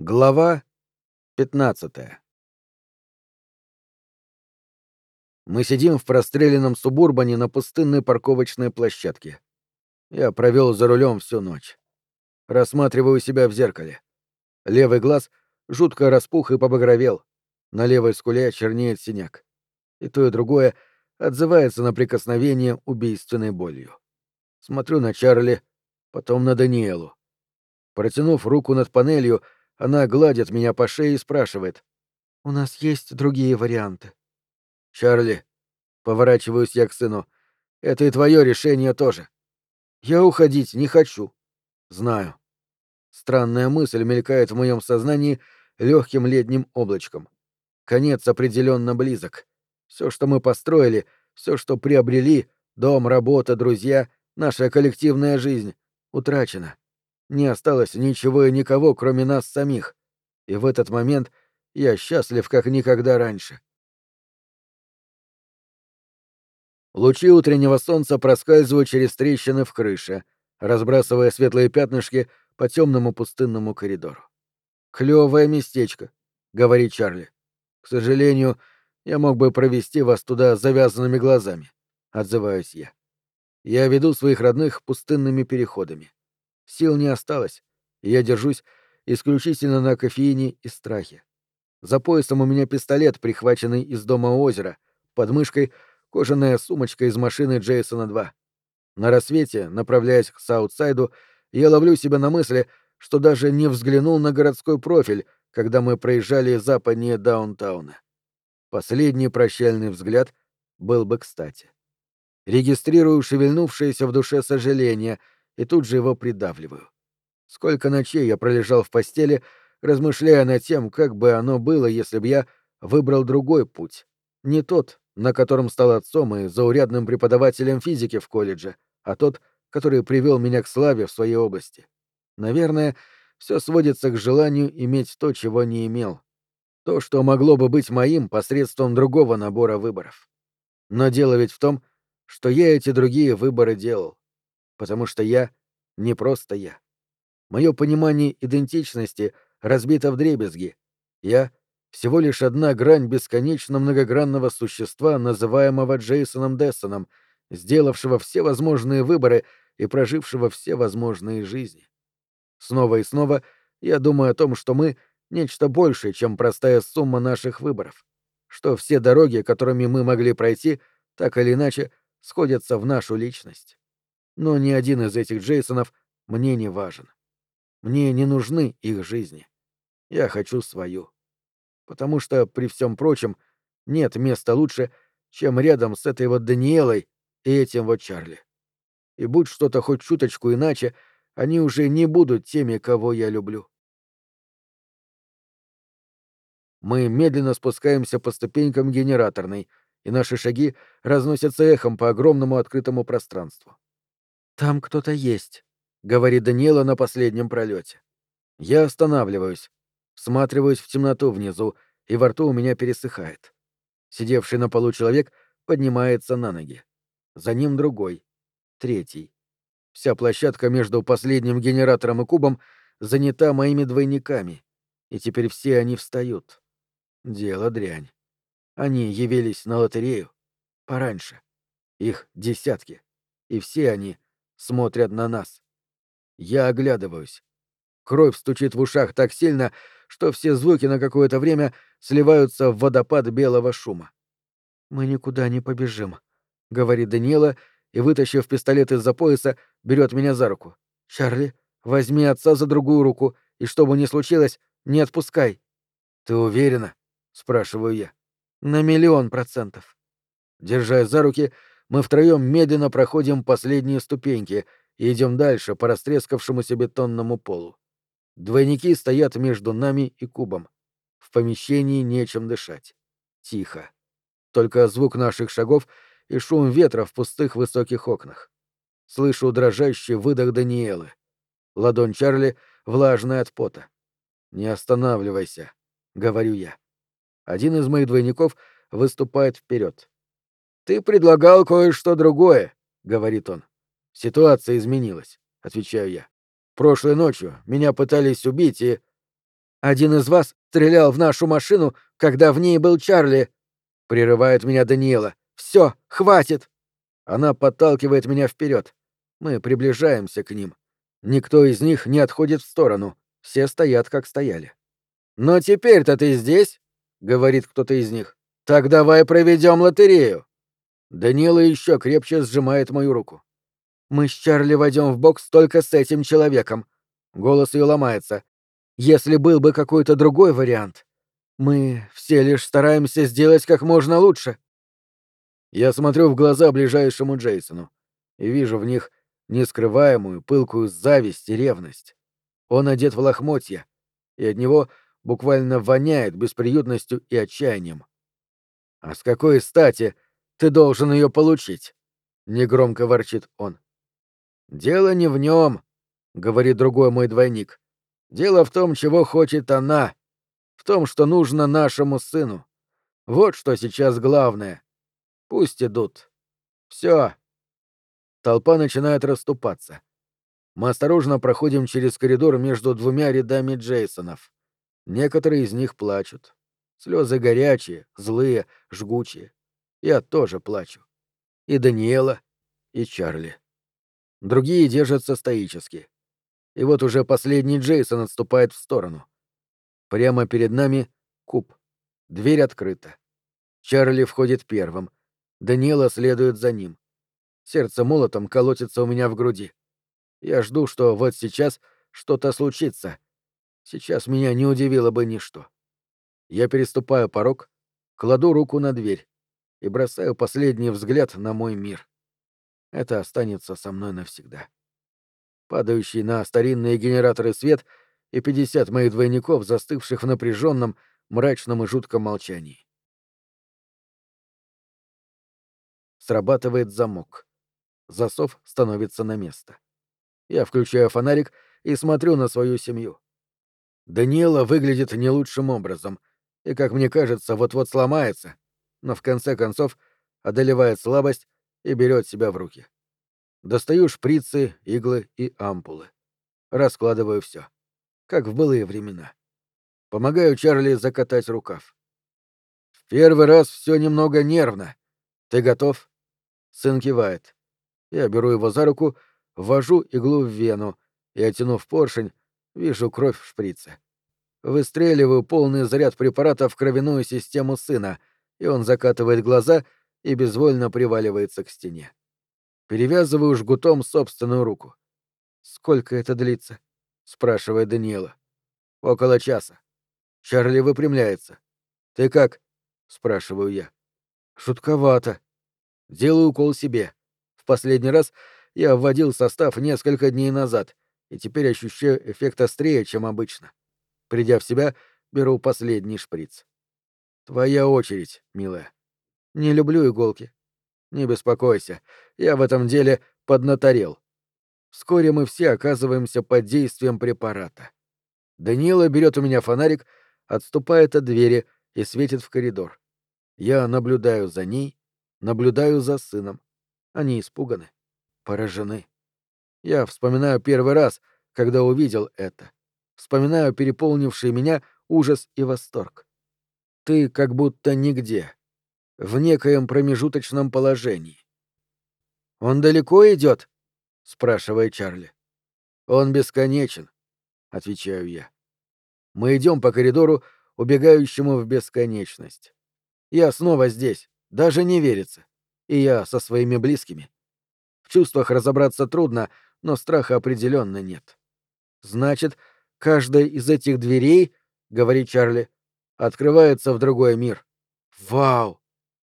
Глава 15 Мы сидим в простреленном субурбане на пустынной парковочной площадке. Я провел за рулем всю ночь. Рассматриваю себя в зеркале. Левый глаз жутко распух и побагровел. На левой скуле чернеет синяк. И то, и другое отзывается на прикосновение убийственной болью. Смотрю на Чарли, потом на Даниэлу. Протянув руку над панелью, она гладит меня по шее и спрашивает. «У нас есть другие варианты?» «Чарли», — поворачиваюсь я к сыну, — «это и твое решение тоже. Я уходить не хочу. Знаю». Странная мысль мелькает в моем сознании легким летним облачком. Конец определенно близок. Все, что мы построили, все, что приобрели, дом, работа, друзья, наша коллективная жизнь, утрачено. Не осталось ничего и никого, кроме нас самих. И в этот момент я счастлив, как никогда раньше. Лучи утреннего солнца проскальзывают через трещины в крыше, разбрасывая светлые пятнышки по темному пустынному коридору. Клевое местечко, говорит Чарли. К сожалению, я мог бы провести вас туда завязанными глазами, отзываюсь я. Я веду своих родных пустынными переходами. Сил не осталось, и я держусь исключительно на кофеине и страхе. За поясом у меня пистолет, прихваченный из дома озера, под мышкой кожаная сумочка из машины Джейсона 2. На рассвете, направляясь к Саутсайду, я ловлю себя на мысли, что даже не взглянул на городской профиль, когда мы проезжали западнее даунтауна. Последний прощальный взгляд был бы кстати. Регистрирую шевельнувшееся в душе сожаление — и тут же его придавливаю. Сколько ночей я пролежал в постели, размышляя над тем, как бы оно было, если бы я выбрал другой путь. Не тот, на котором стал отцом и заурядным преподавателем физики в колледже, а тот, который привел меня к славе в своей области. Наверное, все сводится к желанию иметь то, чего не имел. То, что могло бы быть моим посредством другого набора выборов. Но дело ведь в том, что я эти другие выборы делал потому что я не просто я. Мое понимание идентичности разбито в дребезги. Я — всего лишь одна грань бесконечно многогранного существа, называемого Джейсоном Дессоном, сделавшего все возможные выборы и прожившего все возможные жизни. Снова и снова я думаю о том, что мы — нечто большее, чем простая сумма наших выборов, что все дороги, которыми мы могли пройти, так или иначе сходятся в нашу личность но ни один из этих Джейсонов мне не важен. Мне не нужны их жизни. Я хочу свою. Потому что, при всем прочем, нет места лучше, чем рядом с этой вот Даниэлой и этим вот Чарли. И будь что-то хоть чуточку иначе, они уже не будут теми, кого я люблю. Мы медленно спускаемся по ступенькам генераторной, и наши шаги разносятся эхом по огромному открытому пространству. «Там кто-то есть», — говорит Даниэла на последнем пролете. Я останавливаюсь, всматриваюсь в темноту внизу, и во рту у меня пересыхает. Сидевший на полу человек поднимается на ноги. За ним другой. Третий. Вся площадка между последним генератором и кубом занята моими двойниками, и теперь все они встают. Дело дрянь. Они явились на лотерею. Пораньше. Их десятки. И все они смотрят на нас. Я оглядываюсь. Кровь стучит в ушах так сильно, что все звуки на какое-то время сливаются в водопад белого шума. «Мы никуда не побежим», — говорит Даниэла и, вытащив пистолет из-за пояса, берет меня за руку. «Чарли, возьми отца за другую руку, и что бы ни случилось, не отпускай». «Ты уверена?» — спрашиваю я. «На миллион процентов». Держась за руки, мы втроем медленно проходим последние ступеньки и идем дальше по растрескавшемуся бетонному полу. Двойники стоят между нами и кубом. В помещении нечем дышать. Тихо. Только звук наших шагов и шум ветра в пустых высоких окнах. Слышу дрожащий выдох Даниэлы. Ладонь Чарли влажная от пота. «Не останавливайся», — говорю я. Один из моих двойников выступает вперед. «Ты предлагал кое-что другое», — говорит он. «Ситуация изменилась», — отвечаю я. «Прошлой ночью меня пытались убить и...» Один из вас стрелял в нашу машину, когда в ней был Чарли. Прерывает меня Даниэла. Все, хватит. Она подталкивает меня вперед. Мы приближаемся к ним. Никто из них не отходит в сторону. Все стоят, как стояли. «Но теперь-то ты здесь?» — говорит кто-то из них. «Так давай проведем лотерею». Даниэла еще крепче сжимает мою руку. «Мы с Чарли войдем в бокс только с этим человеком». Голос ее ломается. «Если был бы какой-то другой вариант, мы все лишь стараемся сделать как можно лучше». Я смотрю в глаза ближайшему Джейсону и вижу в них нескрываемую, пылкую зависть и ревность. Он одет в лохмотья, и от него буквально воняет бесприютностью и отчаянием. «А с какой стати ты должен ее получить?» — негромко ворчит он. «Дело не в нем, говорит другой мой двойник. «Дело в том, чего хочет она, в том, что нужно нашему сыну. Вот что сейчас главное. Пусть идут. Все. Толпа начинает расступаться. Мы осторожно проходим через коридор между двумя рядами Джейсонов. Некоторые из них плачут. Слезы горячие, злые, жгучие. Я тоже плачу. И Даниэла, и Чарли. Другие держатся стоически. И вот уже последний Джейсон отступает в сторону. Прямо перед нами куб. Дверь открыта. Чарли входит первым. Даниэла следует за ним. Сердце молотом колотится у меня в груди. Я жду, что вот сейчас что-то случится, Сейчас меня не удивило бы ничто. Я переступаю порог, кладу руку на дверь и бросаю последний взгляд на мой мир. Это останется со мной навсегда. Падающий на старинные генераторы свет и пятьдесят моих двойников, застывших в напряженном, мрачном и жутком молчании. Срабатывает замок. Засов становится на место. Я включаю фонарик и смотрю на свою семью. Даниэла выглядит не лучшим образом и, как мне кажется, вот-вот сломается, но в конце концов одолевает слабость и берет себя в руки. Достаю шприцы, иглы и ампулы. Раскладываю все, как в былые времена. Помогаю Чарли закатать рукав. В первый раз все немного нервно. Ты готов? Сын кивает. Я беру его за руку, ввожу иглу в вену и, оттянув поршень, Вижу кровь в шприце. Выстреливаю полный заряд препарата в кровяную систему сына, и он закатывает глаза и безвольно приваливается к стене. Перевязываю жгутом собственную руку. «Сколько это длится?» — спрашивает Даниэла. «Около часа». Чарли выпрямляется. «Ты как?» — спрашиваю я. «Шутковато». Делаю укол себе. В последний раз я вводил состав несколько дней назад — и теперь ощущаю эффект острее, чем обычно. Придя в себя, беру последний шприц. Твоя очередь, милая. Не люблю иголки. Не беспокойся, я в этом деле поднаторел. Вскоре мы все оказываемся под действием препарата. Даниэла берет у меня фонарик, отступает от двери и светит в коридор. Я наблюдаю за ней, наблюдаю за сыном. Они испуганы, поражены. Я вспоминаю первый раз, когда увидел это. Вспоминаю переполнивший меня ужас и восторг. Ты как будто нигде, в некоем промежуточном положении. «Он далеко идет? спрашивает Чарли. «Он бесконечен», — отвечаю я. Мы идем по коридору, убегающему в бесконечность. Я снова здесь, даже не верится. И я со своими близкими. В чувствах разобраться трудно, но страха определенно нет. Значит, каждая из этих дверей, говорит Чарли, открывается в другой мир. Вау!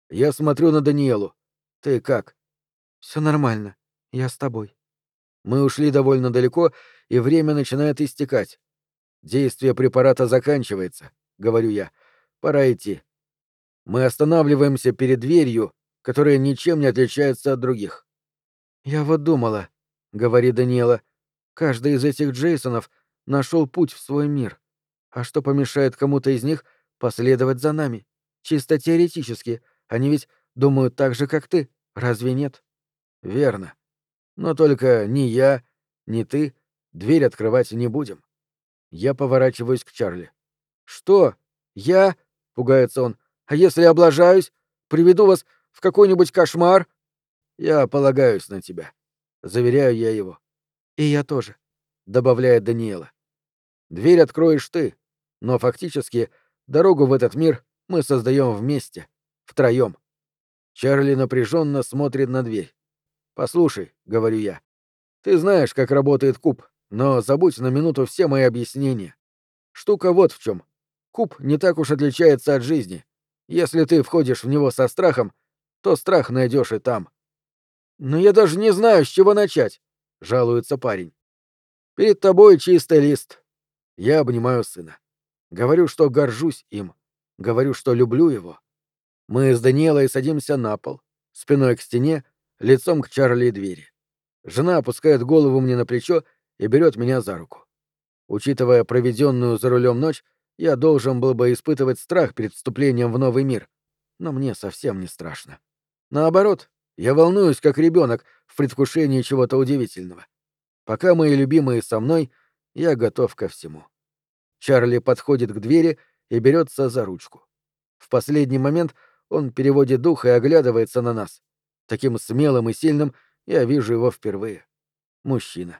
Я смотрю на Даниэлу. Ты как? Все нормально. Я с тобой. Мы ушли довольно далеко, и время начинает истекать. Действие препарата заканчивается, говорю я. Пора идти. Мы останавливаемся перед дверью, которая ничем не отличается от других. Я вот думала, говорит Даниэла. Каждый из этих Джейсонов нашел путь в свой мир. А что помешает кому-то из них последовать за нами? Чисто теоретически. Они ведь думают так же, как ты. Разве нет? Верно. Но только ни я, ни ты дверь открывать не будем. Я поворачиваюсь к Чарли. «Что? Я?» — пугается он. «А если облажаюсь? Приведу вас в какой-нибудь кошмар?» «Я полагаюсь на тебя», — заверяю я его. «И я тоже», — добавляет Даниэла. «Дверь откроешь ты, но фактически дорогу в этот мир мы создаем вместе, втроем. Чарли напряженно смотрит на дверь. «Послушай», — говорю я, — «ты знаешь, как работает куб, но забудь на минуту все мои объяснения. Штука вот в чем. Куб не так уж отличается от жизни. Если ты входишь в него со страхом, то страх найдешь и там. Но я даже не знаю, с чего начать, жалуется парень. Перед тобой чистый лист. Я обнимаю сына. Говорю, что горжусь им. Говорю, что люблю его. Мы с Даниэлой садимся на пол, спиной к стене, лицом к Чарли и двери. Жена опускает голову мне на плечо и берет меня за руку. Учитывая проведенную за рулем ночь, я должен был бы испытывать страх перед вступлением в новый мир. Но мне совсем не страшно. Наоборот, я волнуюсь, как ребенок в предвкушении чего-то удивительного. Пока мои любимые со мной, я готов ко всему. Чарли подходит к двери и берется за ручку. В последний момент он переводит дух и оглядывается на нас. Таким смелым и сильным я вижу его впервые. Мужчина.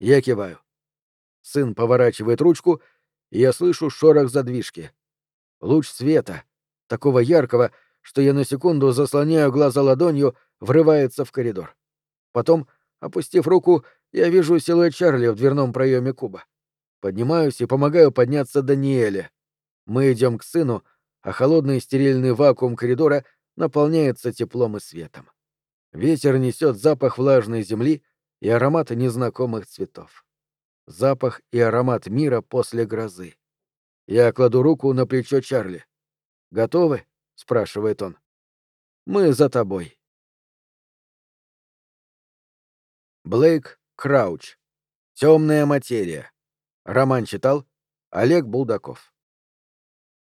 Я киваю. Сын поворачивает ручку и я слышу шорох задвижки. Луч света, такого яркого, что я на секунду заслоняю глаза ладонью, врывается в коридор. Потом, опустив руку, я вижу силуэт Чарли в дверном проеме куба. Поднимаюсь и помогаю подняться Даниэле. Мы идем к сыну, а холодный стерильный вакуум коридора наполняется теплом и светом. Ветер несет запах влажной земли и аромат незнакомых цветов запах и аромат мира после грозы. Я кладу руку на плечо Чарли. «Готовы?» — спрашивает он. «Мы за тобой». Блейк Крауч. Темная материя. Роман читал Олег Булдаков.